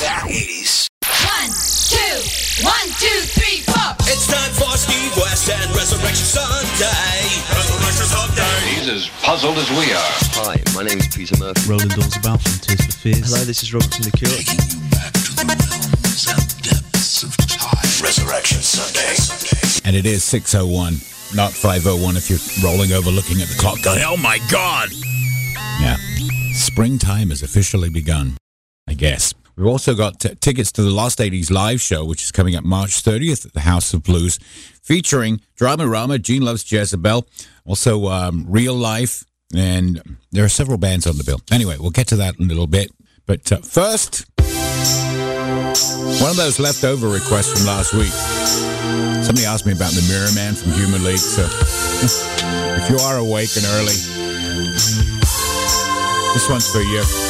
that 80s. One, two, one, two, three, four. It's time for Steve West and Resurrection Sunday. Resurrection Sunday. He's as puzzled as we are. Hi, my name's Peter Murphy. Roland Orzabal from Tears for Fears. Hello, this is Robert from The Cure. Taking you back to the realms and depths of time. Resurrection Sunday. And it is 601, not 501 if you're rolling over looking at the clock going, oh my God! Yeah. Springtime has officially begun, I guess. We've also got t- tickets to the Lost 80s live show, which is coming up March 30th at the House of Blues, featuring Dramarama, Gene Loves Jezebel, also um, Real Life, and there are several bands on the bill. Anyway, we'll get to that in a little bit. But uh, first, one of those leftover requests from last week. Somebody asked me about the Mirror Man from Human League, so if you are awake and early, this one's for you.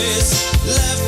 a trace left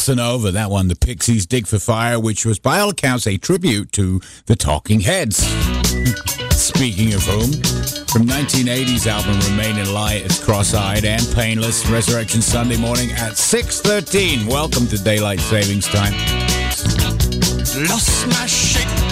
Bossa that one, the Pixies Dig for Fire, which was by all accounts a tribute to the Talking Heads. Speaking of whom, from 1980's album Remain in Light, it's Cross-Eyed and Painless, Resurrection Sunday morning at 6.13. Welcome to Daylight Savings Time. Lost my shit.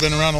Been around a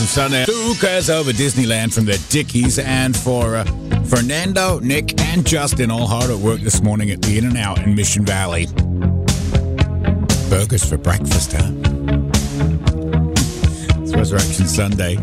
Resurrection Sunday. Lucas over Disneyland from the Dickies and for uh, Fernando, Nick, and Justin all hard at work this morning at the In-N-Out in Mission Valley. Burgers for breakfast, huh? It's Resurrection Sunday.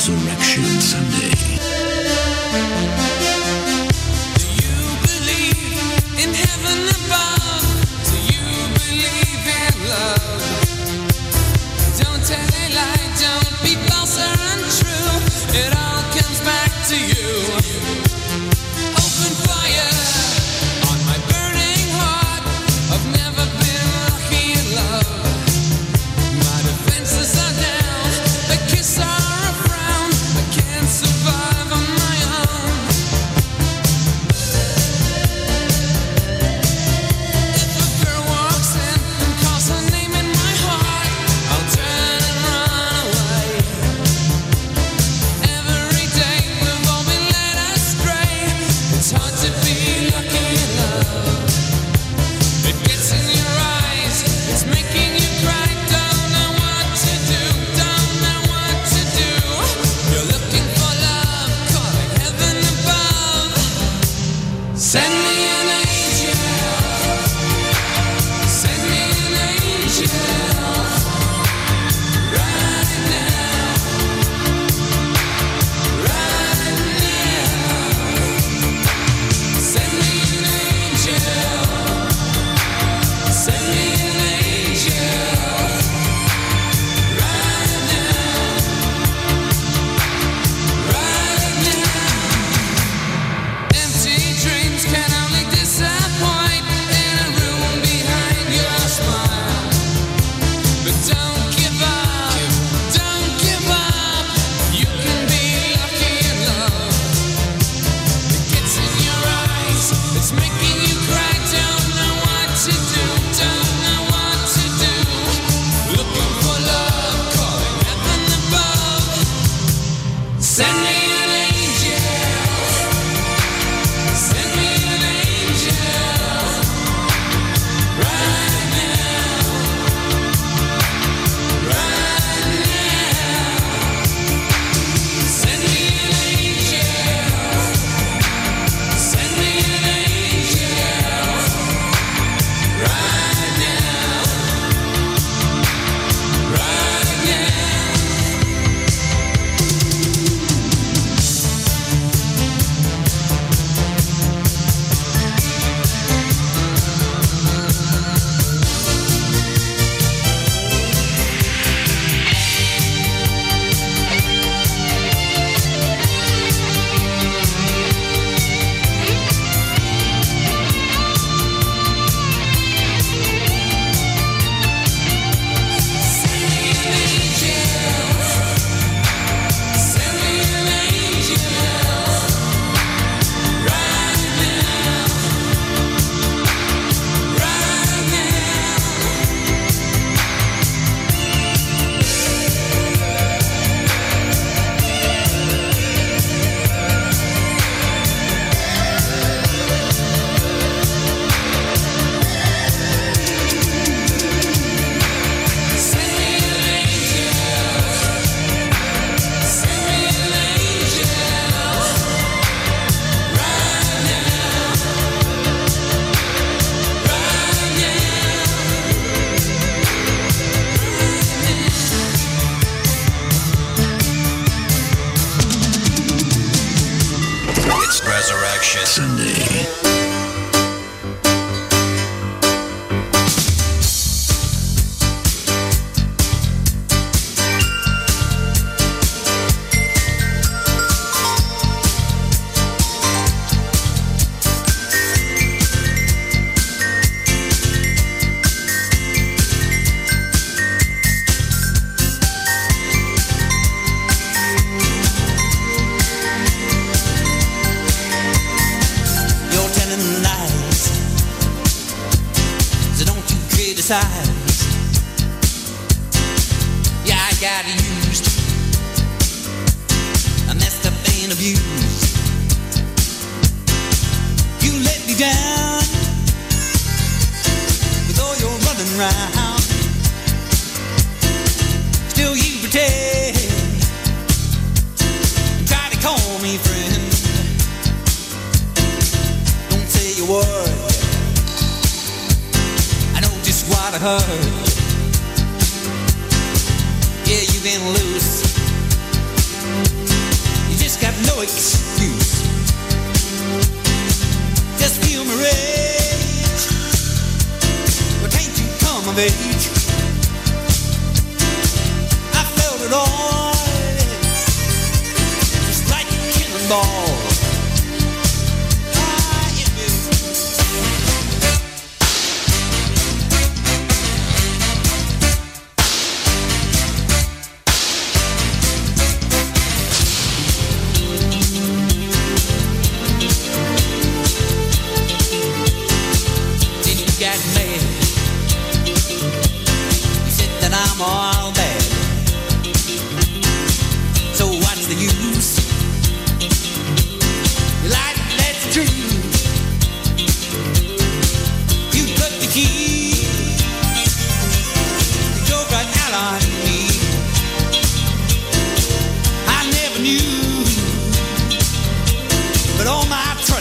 resurrection Sunday. Send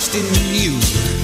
lost in you.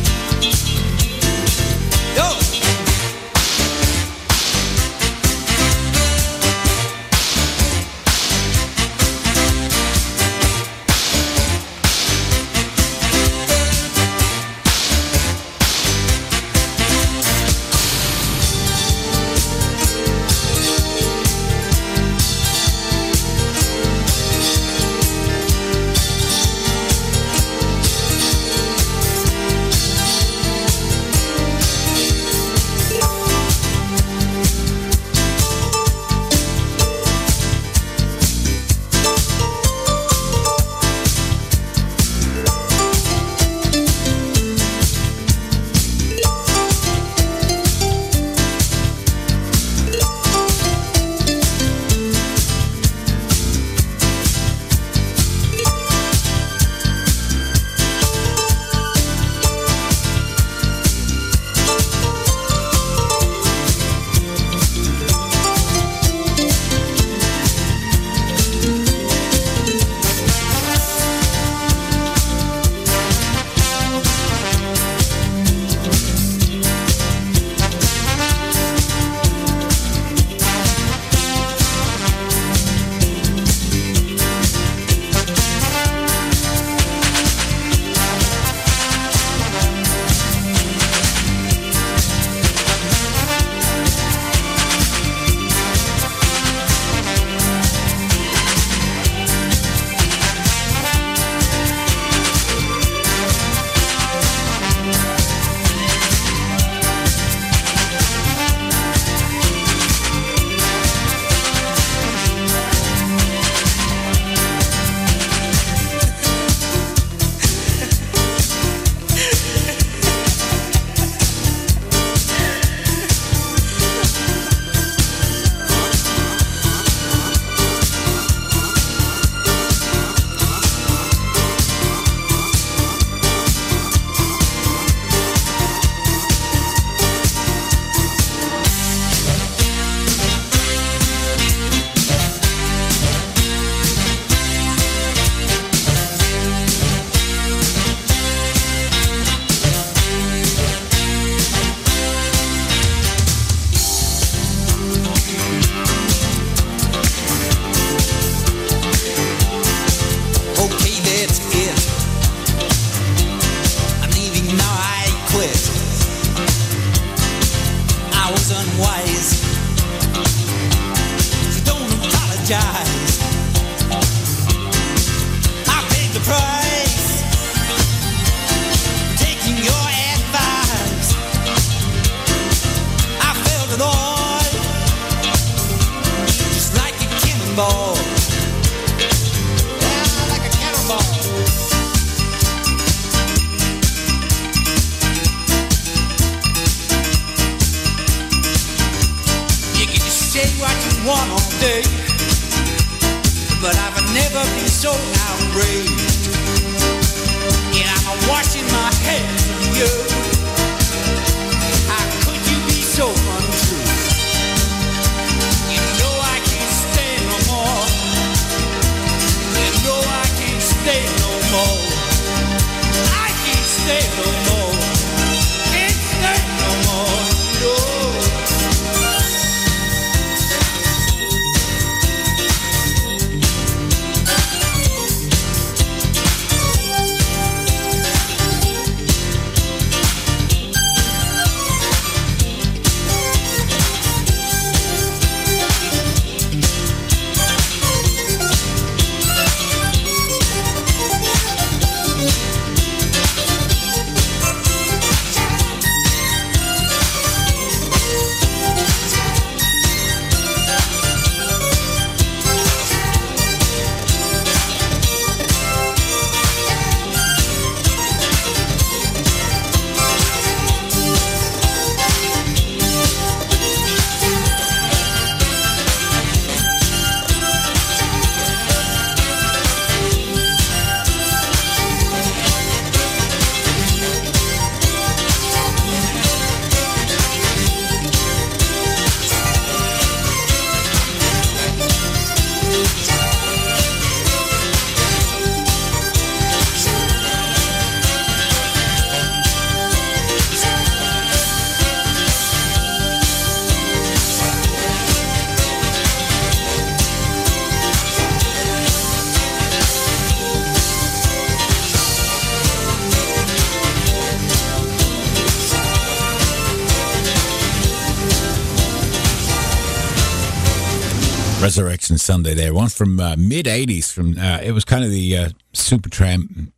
Sunday there. One from uh, mid 80s. From uh, It was kind of the uh, Supertramp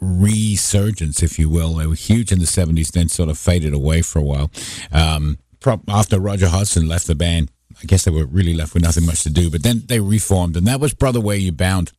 resurgence, if you will. They were huge in the 70s, then sort of faded away for a while. Um, after Roger Hodgson left the band, I guess they were really left with nothing much to do. But then they reformed, and that was Brother Where You Bound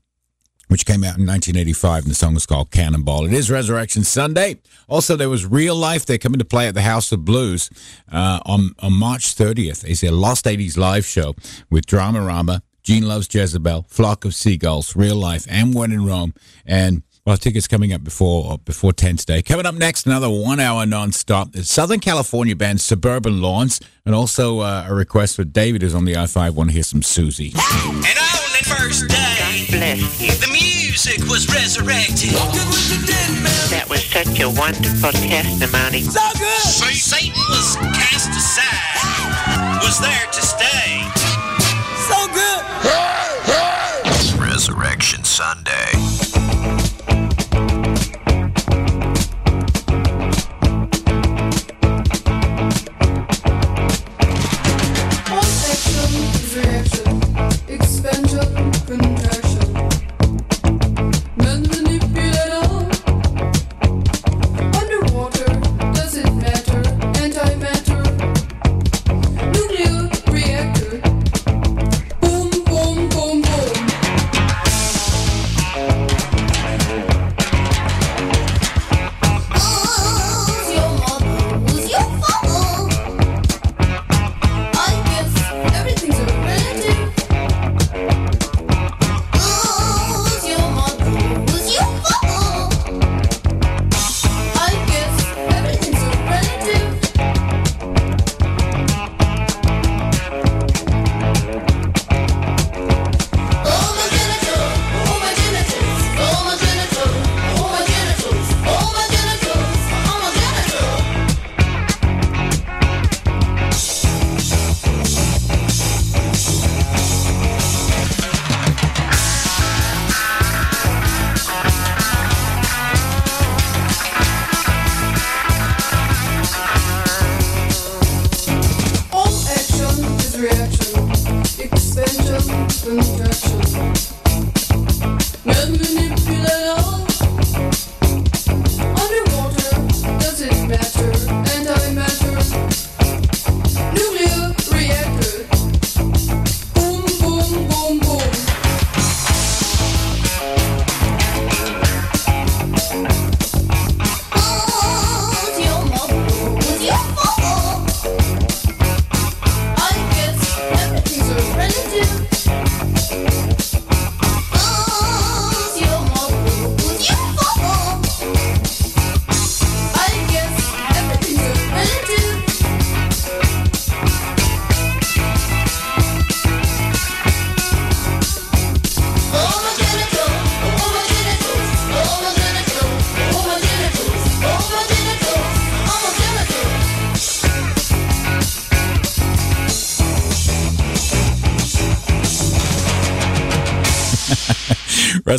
which came out in 1985, and the song was called Cannonball. It is Resurrection Sunday. Also, there was Real Life. They're coming to play at the House of Blues uh, on, on March 30th. It's a Lost 80s live show with Dramarama, Gene Loves Jezebel, Flock of Seagulls, Real Life, and When in Rome. And well, tickets coming up before before 10 today. Coming up next, another one hour non-stop. The Southern California band Suburban Lawns, and also uh, a request for David who's on the I-5. Want to hear some Siouxsie. And on that first day, the music was resurrected. That was such a wonderful testimony. So good. Satan was cast aside, was there to stay.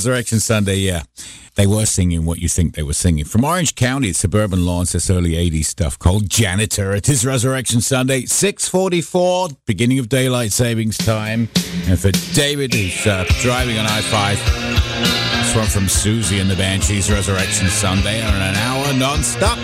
Resurrection Sunday, yeah. They were singing what you think they were singing. From Orange County, suburban lawns, this early 80s stuff called Janitor. It is Resurrection Sunday, 644, beginning of daylight savings time. And for David, who's uh, driving on I-5, this one from Siouxsie and the Banshees, Resurrection Sunday, on an hour non-stop.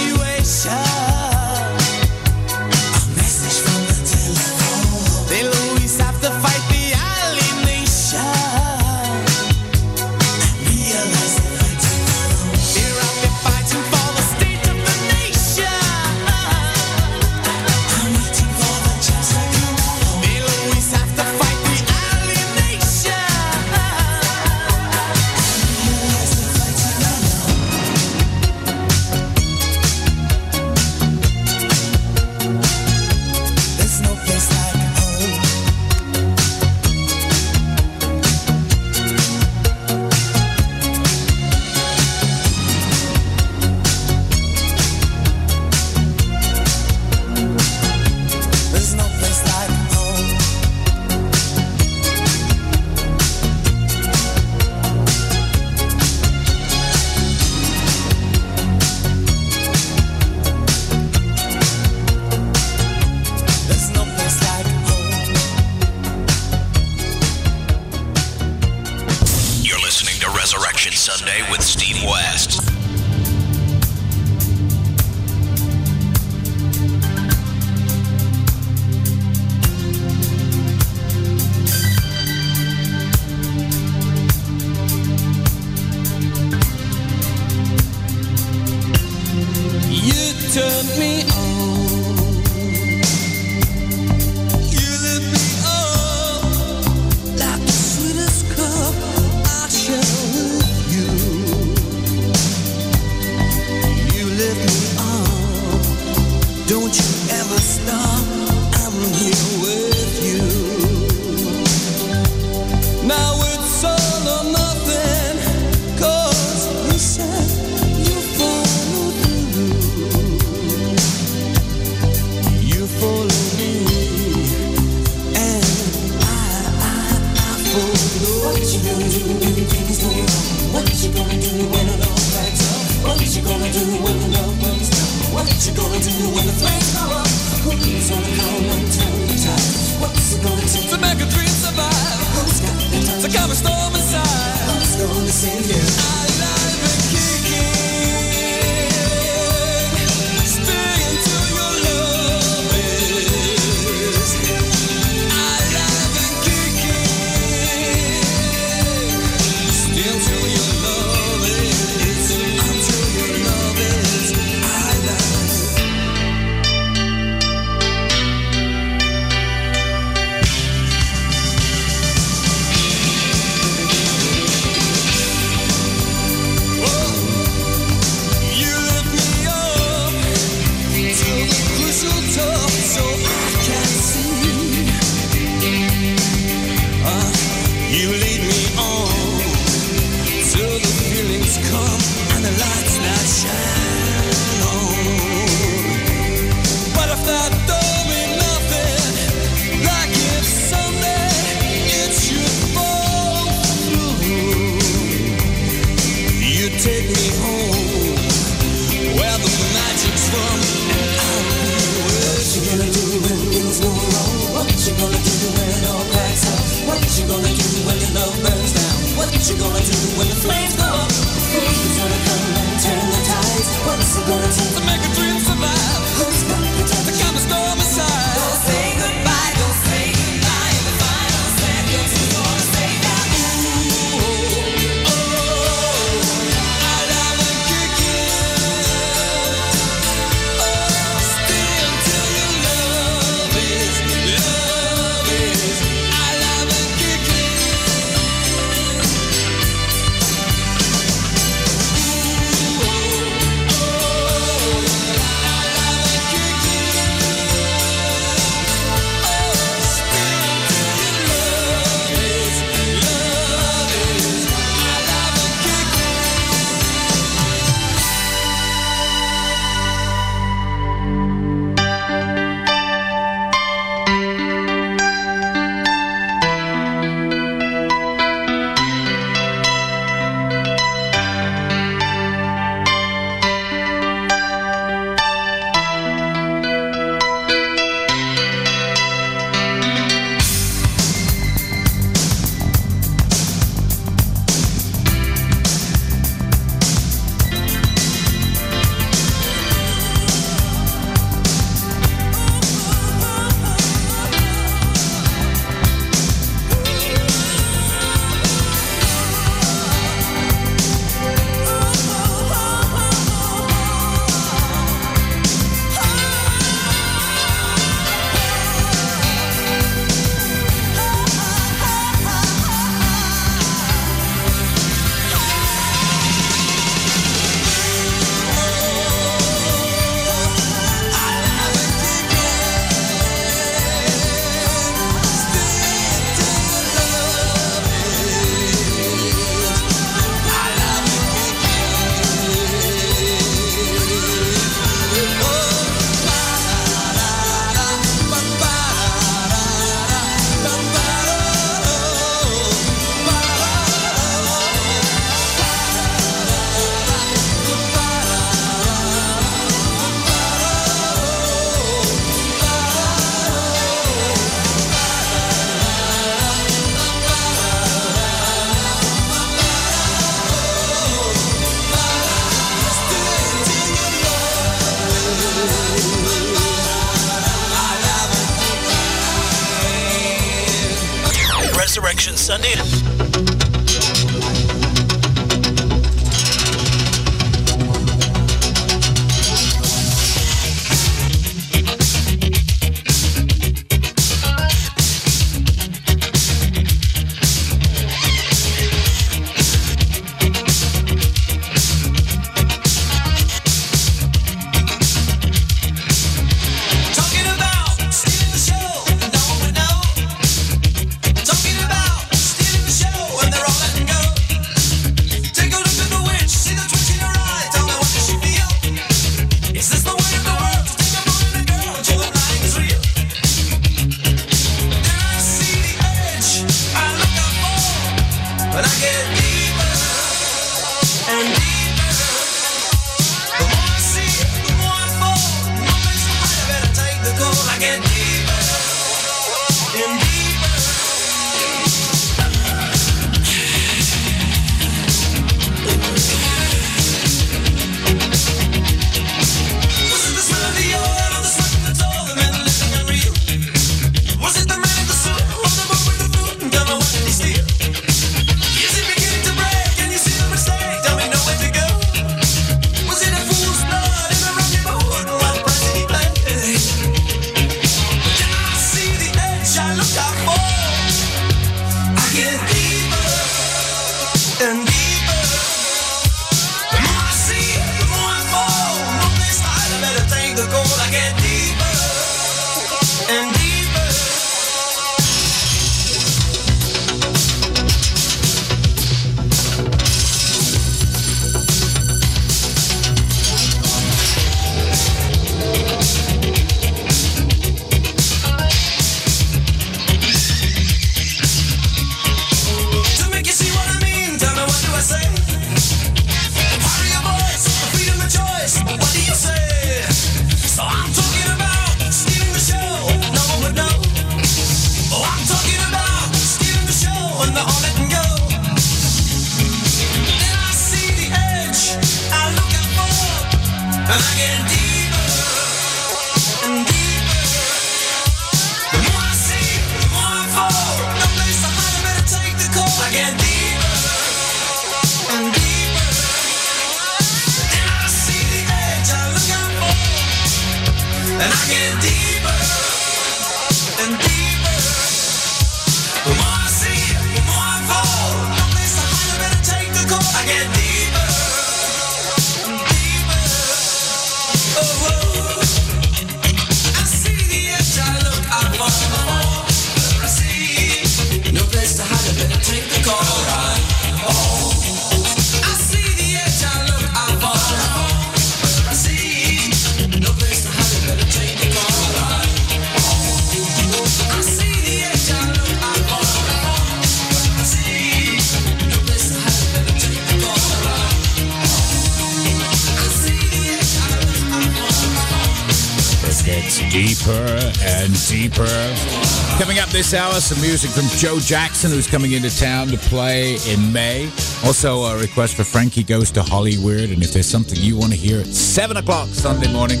some music from Joe Jackson, who's coming into town to play in May. Also, a request for Frankie Goes to Hollywood. And if there's something you want to hear at 7 o'clock Sunday morning,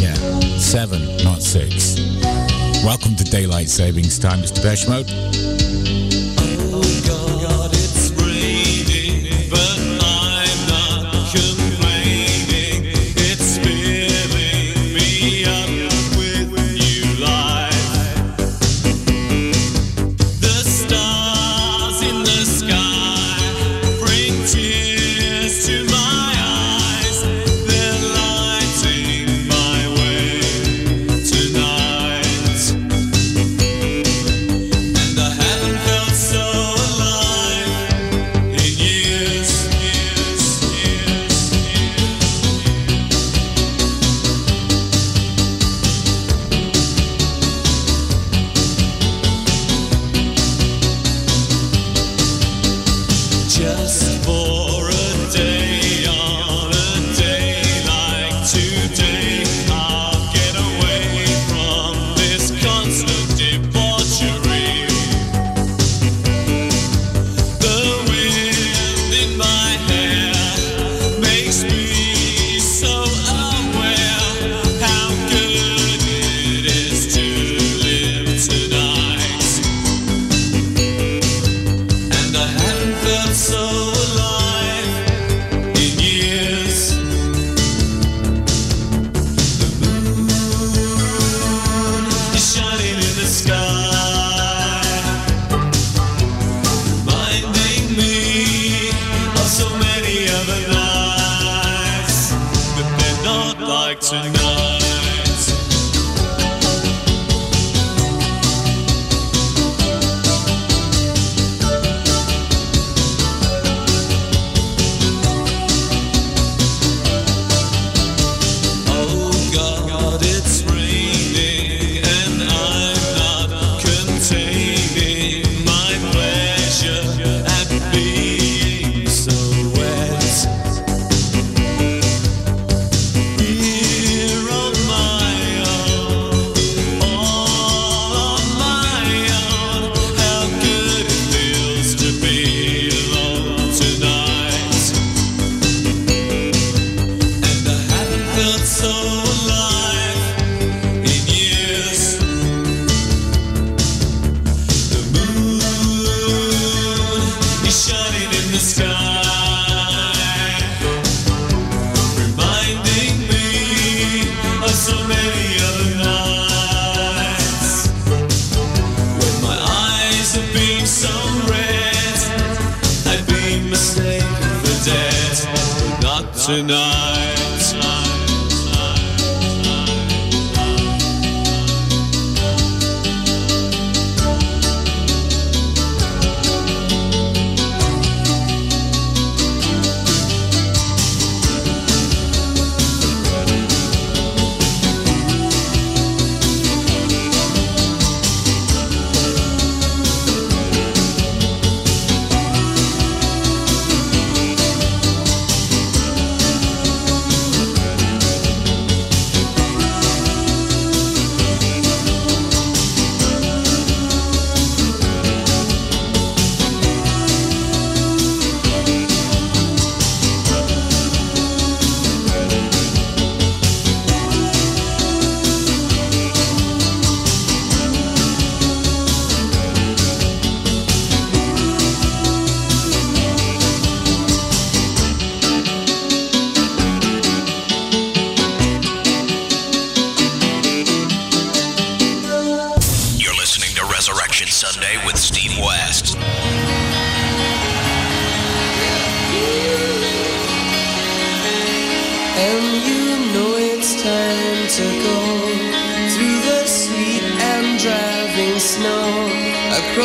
yeah, 7, not 6. Welcome to Daylight Savings Time. Mr. Beschmode. Mode.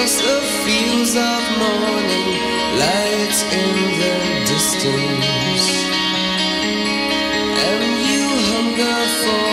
voice of fields of morning, lights in the distance, and you hunger for.